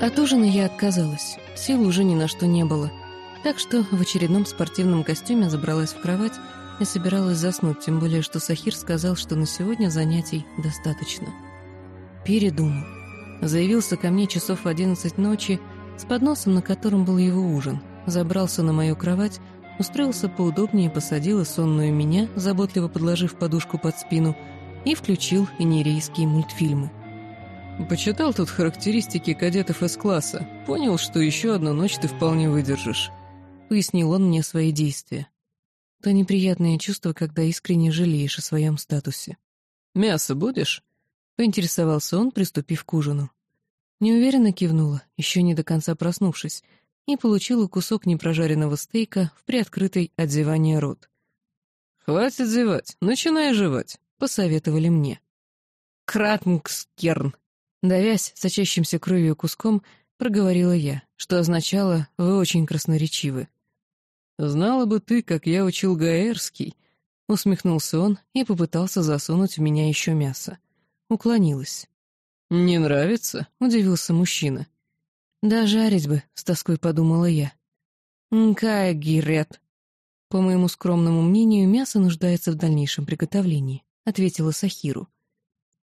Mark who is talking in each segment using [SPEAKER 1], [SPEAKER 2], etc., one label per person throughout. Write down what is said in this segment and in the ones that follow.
[SPEAKER 1] От ужина я отказалась, сил уже ни на что не было. Так что в очередном спортивном костюме забралась в кровать и собиралась заснуть, тем более что Сахир сказал, что на сегодня занятий достаточно. Передумал. Заявился ко мне часов в одиннадцать ночи с подносом, на котором был его ужин, забрался на мою кровать, устроился поудобнее, посадил сонную меня, заботливо подложив подушку под спину, и включил инерейские мультфильмы.
[SPEAKER 2] Почитал тут характеристики кадетов С-класса, понял, что еще одну ночь ты вполне выдержишь.
[SPEAKER 1] Пояснил он мне свои действия. То неприятное чувство, когда искренне жалеешь о своем статусе.
[SPEAKER 2] «Мясо будешь?» — поинтересовался он, приступив к ужину.
[SPEAKER 1] Неуверенно кивнула, еще не до конца проснувшись, и получила кусок непрожаренного стейка в приоткрытый от зевания рот.
[SPEAKER 2] «Хватит зевать, начинай жевать», — посоветовали мне.
[SPEAKER 1] «Кратнгскерн», давясь сочащимся кровью куском, проговорила я, что означало «вы очень красноречивы».
[SPEAKER 2] «Знала бы ты, как я учил Гаэрский», — усмехнулся он и попытался засунуть в меня еще мясо. Уклонилась. «Не нравится?» — удивился мужчина.
[SPEAKER 1] «Да жарить бы», — с тоской подумала я. «Нкая гирет». «По моему скромному мнению, мясо нуждается в дальнейшем приготовлении», — ответила Сахиру.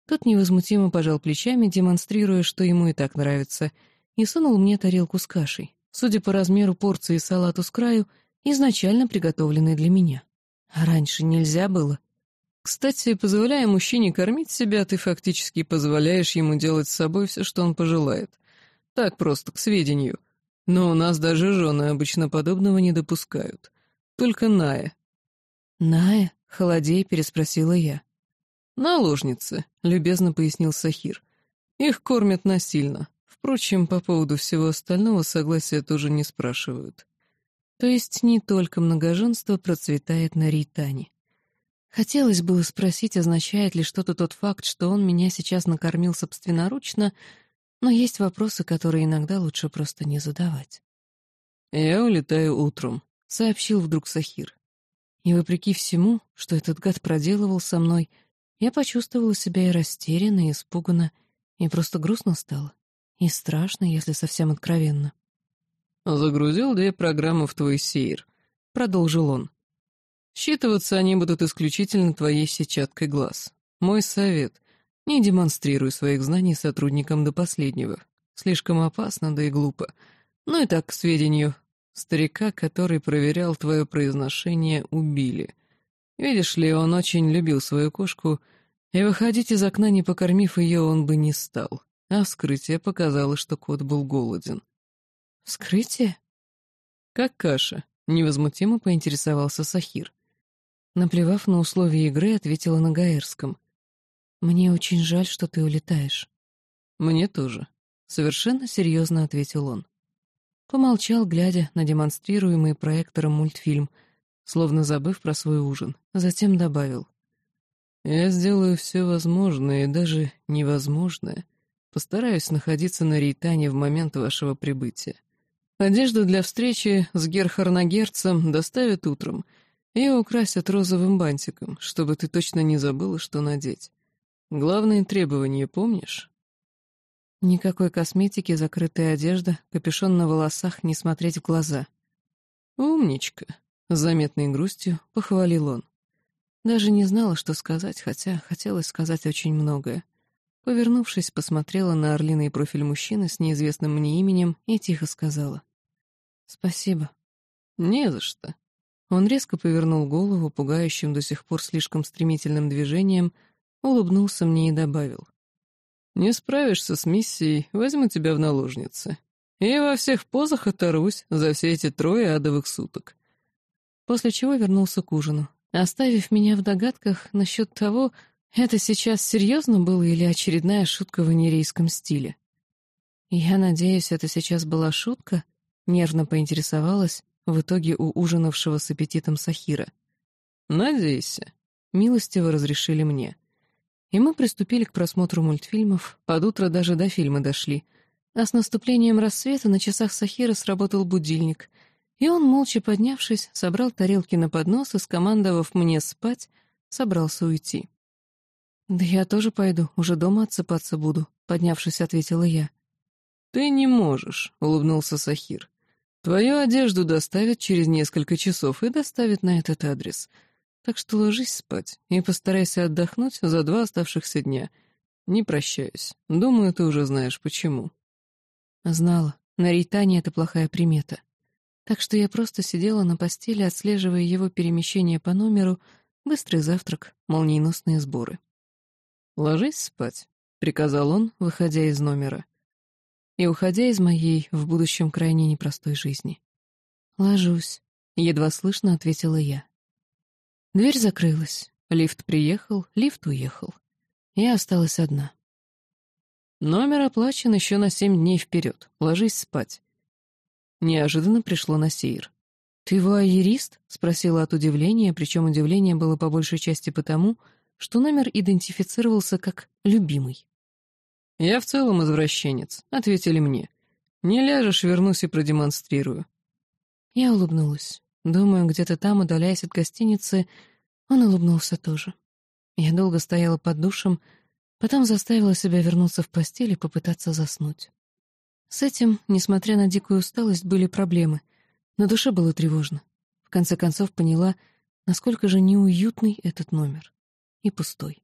[SPEAKER 1] Тот невозмутимо пожал плечами, демонстрируя, что ему и так нравится, и сунул мне тарелку с кашей, судя по размеру порции салату с краю, изначально приготовленной для меня. А раньше нельзя было.
[SPEAKER 2] Кстати, позволяя мужчине кормить себя, ты фактически позволяешь ему делать с собой все, что он пожелает. Так просто, к сведению. Но у нас даже жены обычно подобного не допускают. Только Ная.
[SPEAKER 1] «Ная?» — холодей переспросила я.
[SPEAKER 2] «Наложницы», — любезно пояснил Сахир. «Их кормят насильно. Впрочем, по поводу всего остального согласия тоже не спрашивают».
[SPEAKER 1] То есть не только многоженство процветает на Рейтане. Хотелось было спросить, означает ли что-то тот факт, что он меня сейчас накормил собственноручно, но есть вопросы, которые иногда лучше просто не задавать.
[SPEAKER 2] «Я улетаю утром», — сообщил вдруг Сахир.
[SPEAKER 1] И вопреки всему, что этот гад проделывал со мной, я почувствовала себя и растерянно, и испуганно, и просто грустно стало. И страшно, если совсем откровенно.
[SPEAKER 2] «Загрузил две программы в твой сейр», — продолжил он. Считываться они будут исключительно твоей сетчаткой глаз. Мой совет — не демонстрируй своих знаний сотрудникам до последнего. Слишком опасно, да и глупо. Ну и так, к сведению, старика, который проверял твое произношение, убили. Видишь ли, он очень любил свою кошку, и выходить из окна, не покормив ее, он бы не стал. А вскрытие показало, что кот был голоден.
[SPEAKER 1] «Вскрытие?»
[SPEAKER 2] «Как каша», — невозмутимо поинтересовался Сахир.
[SPEAKER 1] Наплевав на условия игры, ответила на гаэрском. «Мне очень жаль, что ты улетаешь».
[SPEAKER 2] «Мне тоже», — совершенно серьезно ответил он.
[SPEAKER 1] Помолчал, глядя на демонстрируемый проектором мультфильм, словно забыв про свой ужин, затем добавил.
[SPEAKER 2] «Я сделаю все возможное и даже невозможное. Постараюсь находиться на Рейтане в момент вашего прибытия. Одежду для встречи с Герхарнагерцем доставят утром — и украсят розовым бантиком, чтобы ты точно не забыла, что надеть. Главные требования помнишь?
[SPEAKER 1] Никакой косметики, закрытая одежда, капюшон на волосах, не смотреть в глаза.
[SPEAKER 2] «Умничка», — с заметной грустью похвалил он.
[SPEAKER 1] Даже не знала, что сказать, хотя хотелось сказать очень многое. Повернувшись, посмотрела на орлиный профиль мужчины с неизвестным мне именем и тихо сказала. «Спасибо».
[SPEAKER 2] «Не за что»,
[SPEAKER 1] он резко повернул голову, пугающим до сих пор слишком стремительным движением, улыбнулся мне и добавил.
[SPEAKER 2] «Не справишься с миссией, возьму тебя в наложницы. И во всех позах оторвусь за все эти трое адовых суток».
[SPEAKER 1] После чего вернулся к ужину, оставив меня в догадках насчет того, это сейчас серьезно было или очередная шутка в анерейском стиле. Я надеюсь, это сейчас была шутка, нервно поинтересовалась, в итоге у ужинавшего с аппетитом Сахира.
[SPEAKER 2] «Надейся», —
[SPEAKER 1] милостиво разрешили мне. И мы приступили к просмотру мультфильмов, под утро даже до фильма дошли. А с наступлением рассвета на часах Сахира сработал будильник, и он, молча поднявшись, собрал тарелки на поднос и, скомандовав мне спать, собрался уйти. «Да я тоже пойду, уже дома отсыпаться буду», — поднявшись, ответила я.
[SPEAKER 2] «Ты не можешь», — улыбнулся Сахир. «Твою одежду доставят через несколько часов и доставят на этот адрес. Так что ложись спать и постарайся отдохнуть за два оставшихся дня. Не прощаюсь. Думаю, ты уже знаешь, почему».
[SPEAKER 1] Знала. На Рейтане это плохая примета. Так что я просто сидела на постели, отслеживая его перемещение по номеру, быстрый завтрак, молниеносные сборы.
[SPEAKER 2] «Ложись спать», — приказал он, выходя из номера
[SPEAKER 1] и уходя из моей, в будущем крайне непростой жизни. «Ложусь», — едва слышно ответила я. Дверь закрылась, лифт приехал, лифт уехал. Я осталась одна.
[SPEAKER 2] «Номер оплачен еще на семь дней вперед. Ложись спать». Неожиданно пришло на Сейр.
[SPEAKER 1] «Ты вуайерист?» — спросила от удивления, причем удивление было по большей части потому, что номер идентифицировался как «любимый».
[SPEAKER 2] «Я в целом извращенец», — ответили мне. «Не ляжешь, вернусь и продемонстрирую».
[SPEAKER 1] Я улыбнулась. Думаю, где-то там, удаляясь от гостиницы, он улыбнулся тоже. Я долго стояла под душем, потом заставила себя вернуться в постель и попытаться заснуть. С этим, несмотря на дикую усталость, были проблемы. На душе было тревожно. В конце концов поняла, насколько же неуютный этот номер. И пустой.